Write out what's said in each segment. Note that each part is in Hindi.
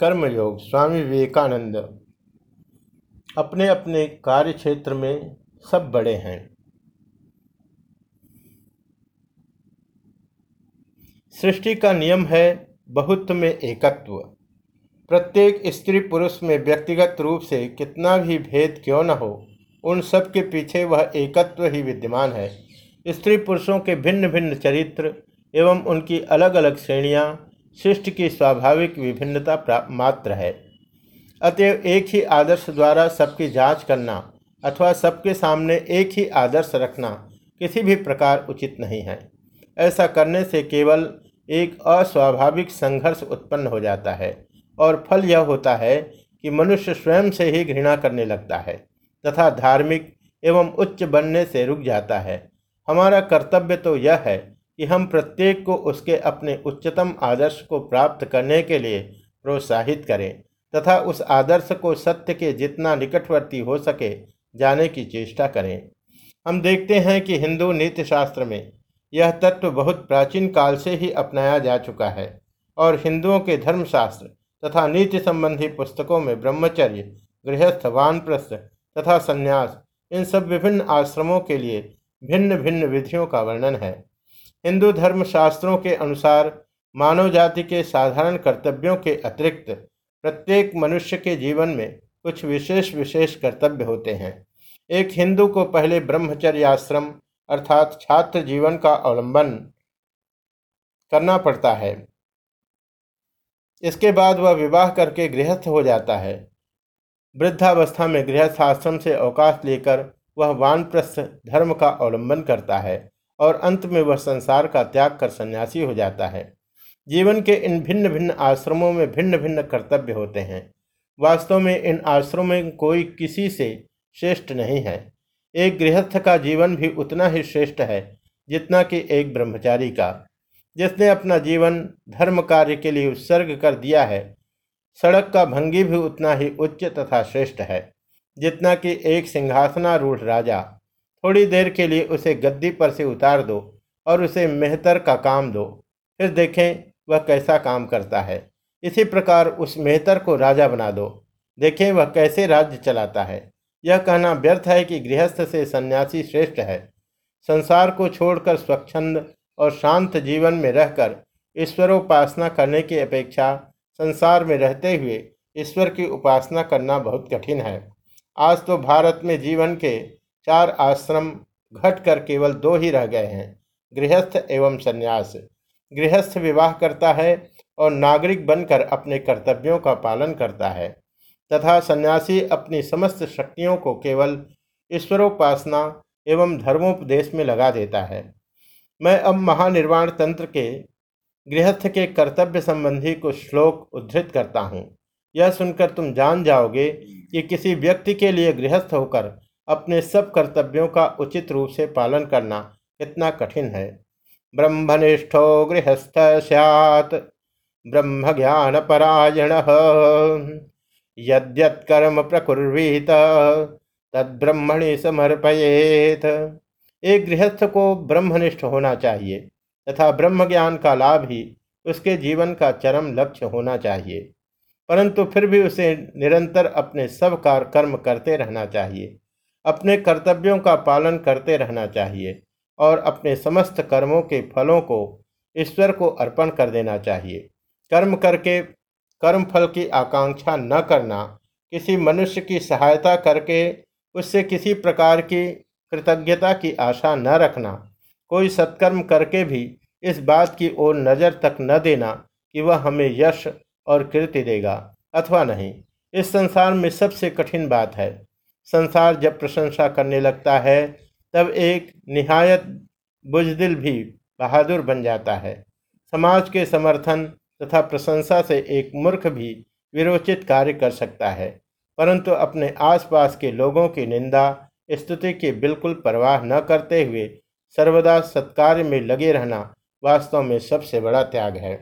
कर्मयोग स्वामी विवेकानंद अपने अपने कार्य क्षेत्र में सब बड़े हैं। सृष्टि का नियम है बहुत में एकत्व। प्रत्येक स्त्री पुरुष में व्यक्तिगत रूप से कितना भी भेद क्यों न हो, उन सब के पीछे वह एकत्व ही विद्यमान है। स्त्री पुरुषों के भिन्न भिन्न चरित्र एवं उनकी अलग अलग श्रेणियाँ सृष्टि की स्वाभाविक विभिन्नता मात्र है। अतएव एक ही आदर्श द्वारा सबकी जाँच करना अथवा सबके सामने एक ही आदर्श रखना किसी भी प्रकार उचित नहीं है। ऐसा करने से केवल एक अस्वाभाविक संघर्ष उत्पन्न हो जाता है और फल यह होता है कि मनुष्य स्वयं से ही घृणा करने लगता है तथा धार्मिक एवं उच्च बनने से रुक जाता है। हमारा कर्तव्य तो यह है कि हम प्रत्येक को उसके अपने उच्चतम आदर्श को प्राप्त करने के लिए प्रोत्साहित करें, तथा उस आदर्श को सत्य के जितना निकटवर्ती हो सके जाने की चेष्टा करें। हम देखते हैं कि हिंदू नीति शास्त्र में यह तत्व बहुत प्राचीन काल से ही अपनाया जा चुका है, और हिंदुओं के धर्मशास्त्र तथा नीति संबंधी पुस्तकों में ब्रह्मचर्य, गृहस्थ, वानप्रस्थ तथा संन्यास इन सब विभिन्न आश्रमों के लिए भिन्न भिन्न विधियों का वर्णन है। हिंदू धर्म शास्त्रों के अनुसार मानव जाति के साधारण कर्तव्यों के अतिरिक्त प्रत्येक मनुष्य के जीवन में कुछ विशेष विशेष कर्तव्य होते हैं। एक हिंदू को पहले ब्रह्मचर्य आश्रम अर्थात छात्र जीवन का अवलंबन करना पड़ता है। इसके बाद वह विवाह करके गृहस्थ हो जाता है। वृद्धावस्था में गृहस्थ आश्रम से अवकाश लेकर वह वानप्रस्थ धर्म का अवलंबन करता है। और अंत में वह संसार का त्याग कर सन्यासी हो जाता है। जीवन के इन भिन्न भिन्न आश्रमों में भिन्न भिन्न कर्तव्य होते हैं। वास्तव में इन आश्रमों में कोई किसी से श्रेष्ठ नहीं है। एक गृहस्थ का जीवन भी उतना ही श्रेष्ठ है, जितना कि एक ब्रह्मचारी का। जिसने अपना जीवन धर्म कार्य के लिए उत्सर्ग कर दिया है, सड़क का भंगी भी उतना ही उच्च तथा श्रेष्ठ है, जितना कि एक सिंहासनारूढ़ राजा। थोड़ी देर के लिए उसे गद्दी पर से उतार दो और उसे मेहतर का काम दो। फिर देखें वह कैसा काम करता है। इसी प्रकार उस मेहतर को राजा बना दो। देखें वह कैसे राज्य चलाता है। यह कहना व्यर्थ है कि गृहस्थ से सन्यासी श्रेष्ठ है। संसार को छोड़कर स्वच्छंद और शांत जीवन में रहकर ईश्वरोपासना करने की अपेक्षा संसार में रहते हुए ईश्वर की उपासना करना बहुत कठिन है। आज तो भारत में जीवन के चार आश्रम घटकर केवल दो ही रह गए हैं, गृहस्थ एवं संन्यास। गृहस्थ विवाह करता है और नागरिक बनकर अपने कर्तव्यों का पालन करता है, तथा सन्यासी अपनी समस्त शक्तियों को केवल ईश्वरोपासना एवं धर्मोपदेश में लगा देता है। मैं अब महानिर्वाण तंत्र के, गृहस्थ के कर्तव्य संबंधी कुछ श्लोक उद्धृत करता हूँ। यह सुनकर तुम जान जाओगे कि किसी व्यक्ति के लिए गृहस्थ होकर अपने सब कर्तव्यों का उचित रूप से पालन करना कितना कठिन है। ब्रह्मनिष्ठो गृहस्थ सैत ब्रह्म ज्ञान परायण यद्यत्कर्म प्रकुर्वीत, तद्ब्रह्मणि समर्पयेत। एक गृहस्थ को ब्रह्मनिष्ठ होना चाहिए तथा ब्रह्म ज्ञान का लाभ ही उसके जीवन का चरम लक्ष्य होना चाहिए। परंतु फिर भी उसे निरंतर अपने सब कार्य कर्म करते रहना चाहिए। अपने कर्तव्यों का पालन करते रहना चाहिए और अपने समस्त कर्मों के फलों को ईश्वर को अर्पण कर देना चाहिए। कर्म करके, कर्म फल की आकांक्षा न करना, किसी मनुष्य की सहायता करके, उससे किसी प्रकार की कृतज्ञता की आशा न रखना, कोई सत्कर्म करके भी इस बात की ओर नज़र तक न देना कि वह हमें यश और कीर्ति देगा, अथवा नहीं। इस संसार में सबसे कठिन बात है। संसार जब प्रशंसा करने लगता है, तब एक निहायत बुजदिल भी बहादुर बन जाता है। समाज के समर्थन तथा प्रशंसा से एक मूर्ख भी विरोचित कार्य कर सकता है, परंतु अपने आसपास के लोगों की निंदा, स्तुति की बिल्कुल परवाह न करते हुए सर्वदा सत्कार्य में लगे रहना वास्तव में सबसे बड़ा त्याग है।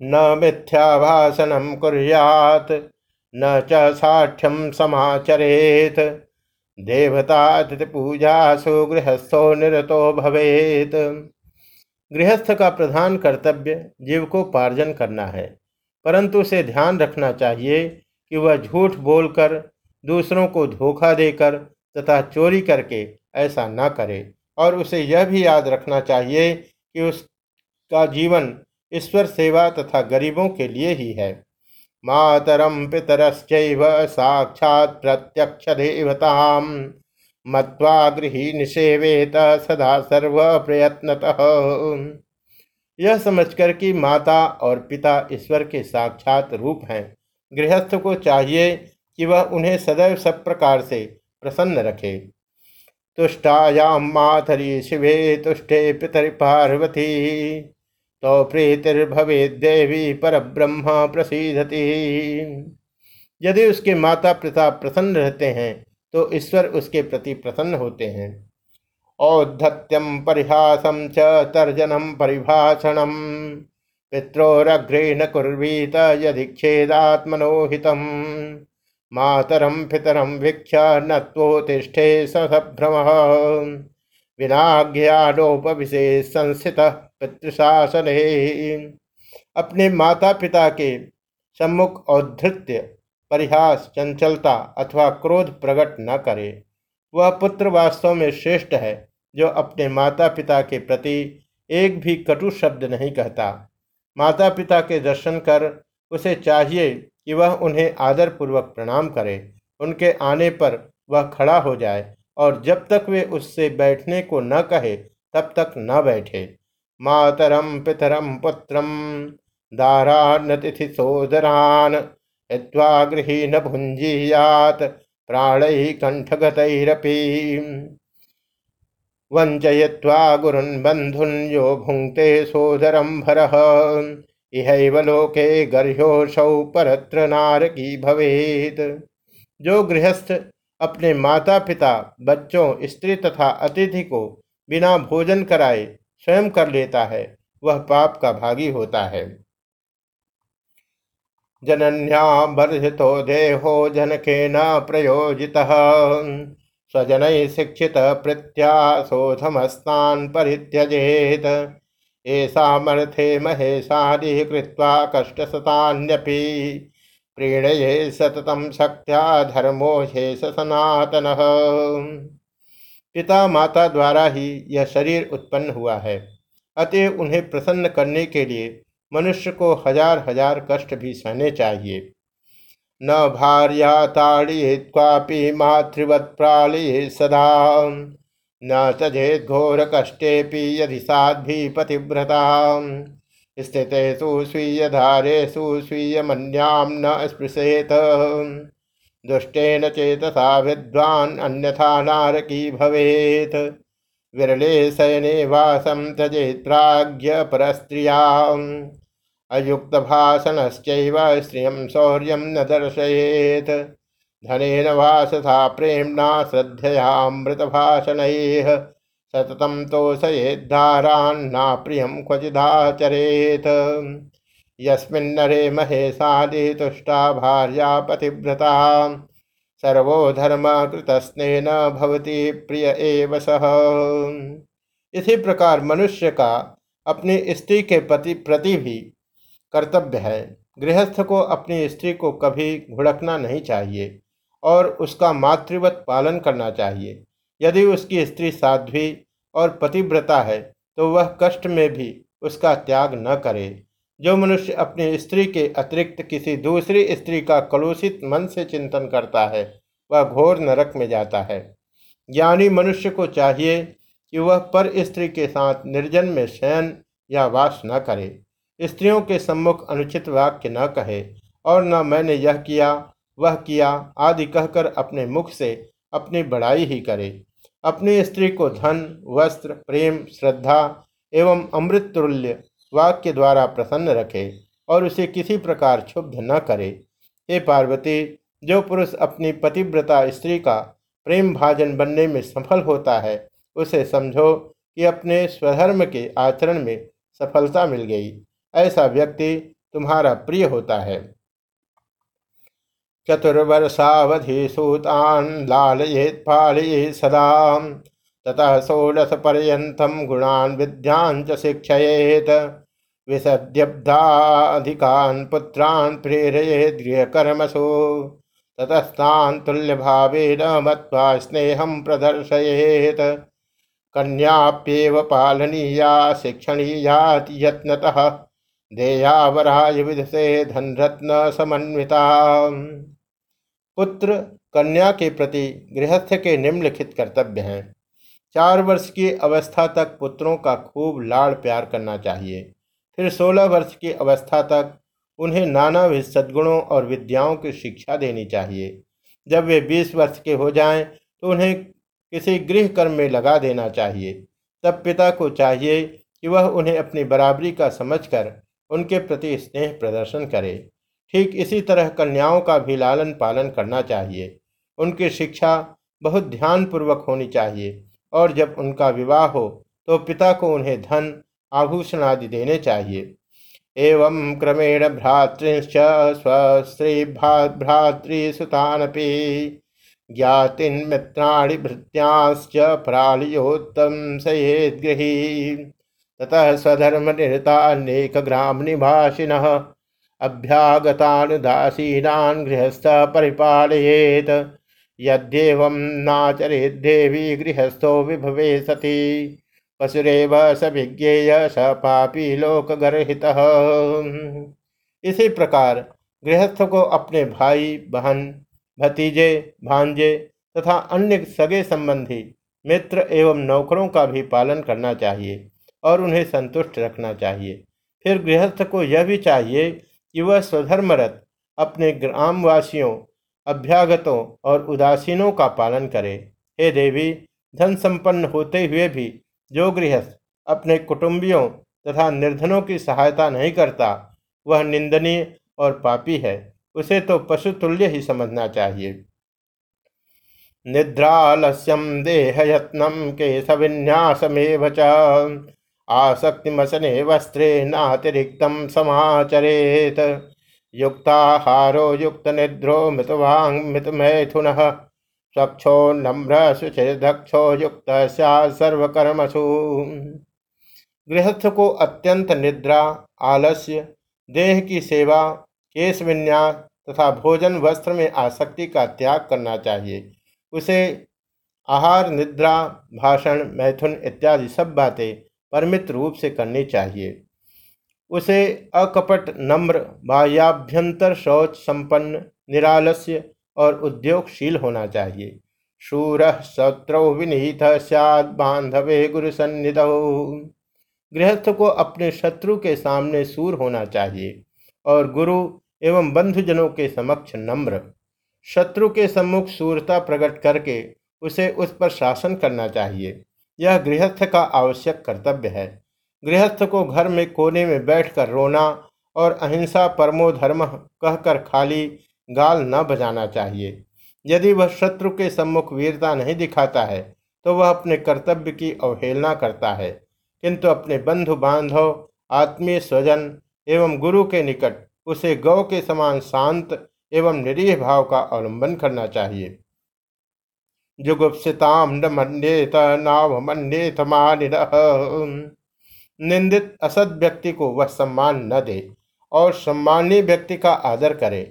न मिथ्याभाषणम कुर्यात न च साठ्यम समाचरेत। देवतातिथि पूजा सुगृहस्थो निरतो भवेत। गृहस्थ का प्रधान कर्तव्य जीव को पार्जन करना है। परंतु उसे ध्यान रखना चाहिए कि वह झूठ बोलकर, दूसरों को धोखा देकर तथा चोरी करके ऐसा न करे। और उसे यह भी याद रखना चाहिए कि उसका जीवन ईश्वर सेवा तथा गरीबों के लिए ही है। मातरम पितरश्च साक्षात प्रत्यक्ष देवता मत्वा गृही निषेवेत सदा सर्व प्रयत्नतः यह समझकर कि माता और पिता ईश्वर के साक्षात रूप हैं, गृहस्थ को चाहिए कि वह उन्हें सदैव सब प्रकार से प्रसन्न रखे। तुष्टायाम माथरी शिवे तुष्टे पितरि पार्वती। तो प्रीतिर्भवे देवी पर ब्रह्म प्रसिद्धति यदि उसके माता पिता प्रसन्न रहते हैं तो ईश्वर उसके प्रति प्रसन्न होते हैं। औद्धत्यम परिहासम च तर्जनम परिभाषणम पित्रोरग्रे न कुर्वीत यदि खेदात्मनोहितम मातरम पितरम वीक्ष नत्वोतिष्ठे सभ्रम। विनाज्ञानोपविशेष संस्थित। पितृशासन हे अपने माता पिता के सम्मुख औद्धृत्य, परिहास, चंचलता अथवा क्रोध प्रकट न करे। वह पुत्र वास्तव में श्रेष्ठ है, जो अपने माता पिता के प्रति एक भी कटु शब्द नहीं कहता। माता पिता के दर्शन कर उसे चाहिए कि वह उन्हें आदरपूर्वक प्रणाम करे। उनके आने पर वह खड़ा हो जाए और जब तक वे उससे बैठने को न कहे, तब तक न बैठे। मातरम पितरम पुत्रम दारातिथि सोदरान गृही न भुंजीयात प्राण कंठगतरपी वंचय्वा गुरुन् बंधुन यो भुंक्ते सोदरम भर। इहैव लोके परत्र नारकी भवेत। जो गृहस्थ अपने माता पिता बच्चों, स्त्री तथा अतिथि को बिना भोजन कराए स्वयं कर लेता है, वह पाप का भागी होता है। जनन्या वर्धितो देहो जनके न प्रयोजितः, स्वजन शिक्षित प्रत्याशोधमस्तान परित्यजेत। ऐसामर्थे महेशादि कृत्वा कष्टसतान्यपि प्रीणये सततम शक्त्या धर्मो शेष सनातन। पिता माता द्वारा ही यह शरीर उत्पन्न हुआ है। अतः उन्हें प्रसन्न करने के लिए मनुष्य को हज़ार हज़ार कष्ट भी सहने चाहिए। न भार्या ताड़िये क्वापि मातृवत् प्राणिये सदा, न तजेद घोर कष्टे यदि साध्वी पतिव्रता। स्थितेषु स्वीयधारेषु स्वीयमन्यां न स्पृशेत। दुष्टेन चेतसा विद्वान् अन्यथा नारकी भवेत्। विरले शयने वासं त्यजेत् प्राज्ञ परस्त्रियाम्। अयुक्त भाषणश्चैव श्रियं शौर्य न दर्शयेत्। धनेन वासथा प्रेम्णा श्रद्धयामृतभाषणैः सततं तोषयेद्धारान्ना प्रियं क्वचिदाचरेत्। यस्मिन्नरे महेशादि तुष्टा भार्या पतिव्रता। सर्वो धर्म कृतस्नेन भवती प्रिय एव सह इसी प्रकार मनुष्य का अपनी स्त्री के पति प्रति भी कर्तव्य है। गृहस्थ को अपनी स्त्री को कभी घुड़कना नहीं चाहिए और उसका मातृवत पालन करना चाहिए। यदि उसकी स्त्री साध्वी और पतिव्रता है तो वह कष्ट में भी उसका त्याग न करे। जो मनुष्य अपनी स्त्री के अतिरिक्त किसी दूसरी स्त्री का कलुषित मन से चिंतन करता है, वह घोर नरक में जाता है। ज्ञानी मनुष्य को चाहिए कि वह पर स्त्री के साथ निर्जन में शयन या वास न करे। स्त्रियों के सम्मुख अनुचित वाक्य न कहे, और न मैंने यह किया, वह किया आदि कहकर अपने मुख से अपनी बड़ाई ही करे। अपनी स्त्री को धन, वस्त्र, प्रेम, श्रद्धा एवं अमृत तुल्य वाक्य द्वारा प्रसन्न रखे और उसे किसी प्रकार क्षुब्ध न करे। हे पार्वती, जो पुरुष अपनी पतिव्रता स्त्री का प्रेम भाजन बनने में सफल होता है, उसे समझो कि अपने स्वधर्म के आचरण में सफलता मिल गई। ऐसा व्यक्ति तुम्हारा प्रिय होता है। चतुर्वर्षावधि सूतान लालयेत पालये सदा ततः षोडश पर्यतम गुणान विद्यां च शिक्षयेत। विसद्यब्धाधिकान् पुत्रान् प्रेरयेत् गृहकर्मसु। ततस्तान् तुल्यभावेन मत्वा स्नेहं प्रदर्शयेत्। कन्याप्येव पालनीया शिक्षणीयाति यत्नतः। देयावराय विधसे धनरत्न समन्विता। पुत्र कन्या के प्रति गृहस्थ के निम्नलिखित कर्तव्य हैं। चार वर्ष की अवस्था तक पुत्रों का खूब लाड़ प्यार करना चाहिए। फिर सोलह वर्ष की अवस्था तक उन्हें नाना सद्गुणों और विद्याओं की शिक्षा देनी चाहिए। जब वे बीस वर्ष के हो जाएँ तो उन्हें किसी गृह कर्म में लगा देना चाहिए। तब पिता को चाहिए कि वह उन्हें अपनी बराबरी का समझकर उनके प्रति स्नेह प्रदर्शन करे। ठीक इसी तरह कन्याओं का भी लालन पालन करना चाहिए। उनकी शिक्षा बहुत ध्यानपूर्वक होनी चाहिए। और जब उनका विवाह हो तो पिता को उन्हें धन, आभूषण आदि देने चाहिए। एवं क्रमेण भ्रातृश्च स्वस्त्री भ्रातृसुतानपि ज्ञातिन मित्राणि भृत्यांश्च प्रालियोत्तम सयेद्गृही ततः स्वधर्म निरतानेक ग्राम निवासीन अभ्यागतानुदासीनान् गृहस्थ परिपालयेत यद्येवं नाचरेद्देवी गृहस्थो विभवे सती। पशुरेव स विज्ञेय स पापी लोकगर्हित। इसी प्रकार गृहस्थ को अपने भाई, बहन, भतीजे, भांजे तथा अन्य सगे संबंधी मित्र एवं नौकरों का भी पालन करना चाहिए और उन्हें संतुष्ट रखना चाहिए। फिर गृहस्थ को यह भी चाहिए कि वह स्वधर्मरत अपने ग्रामवासियों अभ्यागतों और उदासीनों का पालन करे। हे देवी, धन संपन्न होते हुए भी जो गृहस्थ अपने कुटुंबियों तथा निर्धनों की सहायता नहीं करता, वह निंदनीय और पापी है। उसे तो पशुतुल्य ही समझना चाहिए। निद्रालस्यम देहयत्नम केशविन्यासमेव च। आसक्तिमसने वस्त्रे नातिरिक्त समाचरेत। युक्ताहारो युक्त निद्रो मृतवांग मृतमैथुन स्वच्छो नम्र शुचिर्दक्षो युक्त सर्वकर्मसु। गृहस्थ को अत्यंत निद्रा, आलस्य, देह की सेवा, केश विन्यास तथा भोजन वस्त्र में आसक्ति का त्याग करना चाहिए। उसे आहार, निद्रा, भाषण, मैथुन इत्यादि सब बातें परमित रूप से करनी चाहिए। उसे अकपट नम्र बाह्याभ्यंतर शौच संपन्न, निरालस्य और उद्योगशील होना चाहिए। शूर शत्रु विनीत सद बांधवे गुरु सन्निध। गृहस्थ को अपने शत्रु के सामने सूर होना चाहिए और गुरु एवं बंधुजनों के समक्ष नम्र। शत्रु के सम्मुख सूरता प्रकट करके उसे उस पर शासन करना चाहिए। यह गृहस्थ का आवश्यक कर्तव्य है। गृहस्थ को घर में कोने में बैठकर रोना और अहिंसा परमो धर्म कहकर खाली गाल न बजाना चाहिए। यदि वह शत्रु के सम्मुख वीरता नहीं दिखाता है तो वह अपने कर्तव्य की अवहेलना करता है। किंतु अपने बंधु बांधव आत्मीय स्वजन एवं गुरु के निकट उसे गौ के समान शांत एवं निरीह भाव का अवलंबन करना चाहिए। जुगुप्सिताम न मन्येत नाव मन्येत निंदित असद व्यक्ति को वह सम्मान न दे और सम्मानीय व्यक्ति का आदर करे।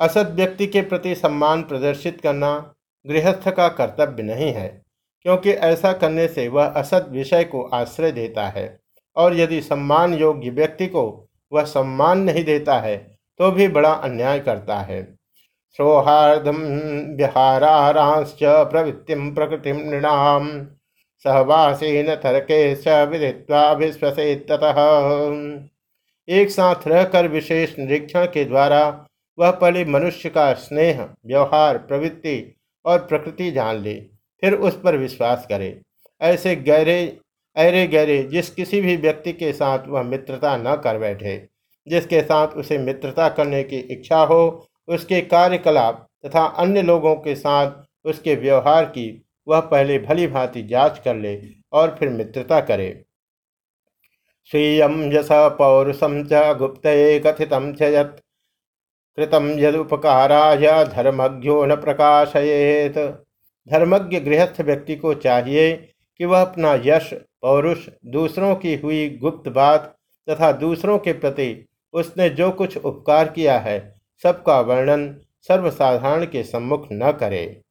असद व्यक्ति के प्रति सम्मान प्रदर्शित करना गृहस्थ का कर्तव्य नहीं है, क्योंकि ऐसा करने से वह असद विषय को आश्रय देता है और यदि सम्मान योग्य व्यक्ति को वह सम्मान नहीं देता है तो भी बड़ा अन्याय करता है। सौहार्दम विहारांश्च प्रवृत्ति प्रकृति नृणाम। सहवासीन थरके विदित्वा विश्वसे ततः एक साथ रहकर विशेष निरीक्षण के द्वारा वह पहले मनुष्य का स्नेह, व्यवहार, प्रवृत्ति और प्रकृति जान ले, फिर उस पर विश्वास करे। ऐसे गहरे अरे गहरे जिस किसी भी व्यक्ति के साथ वह मित्रता न कर बैठे, जिसके साथ उसे मित्रता करने की इच्छा हो, उसके कार्यकलाप तथा अन्य लोगों के साथ उसके व्यवहार की वह पहले भली भांति जाँच कर ले और फिर मित्रता करे। स्वीय यश पौरुषम च गुप्त कथित च कृतम धर्मज्ञो न प्रकाशयेत। धर्मज्ञ गृहस्थ व्यक्ति को चाहिए कि वह अपना यश, पौरुष, दूसरों की हुई गुप्त बात तथा दूसरों के प्रति उसने जो कुछ उपकार किया है, सबका वर्णन सर्वसाधारण के सम्मुख न करे।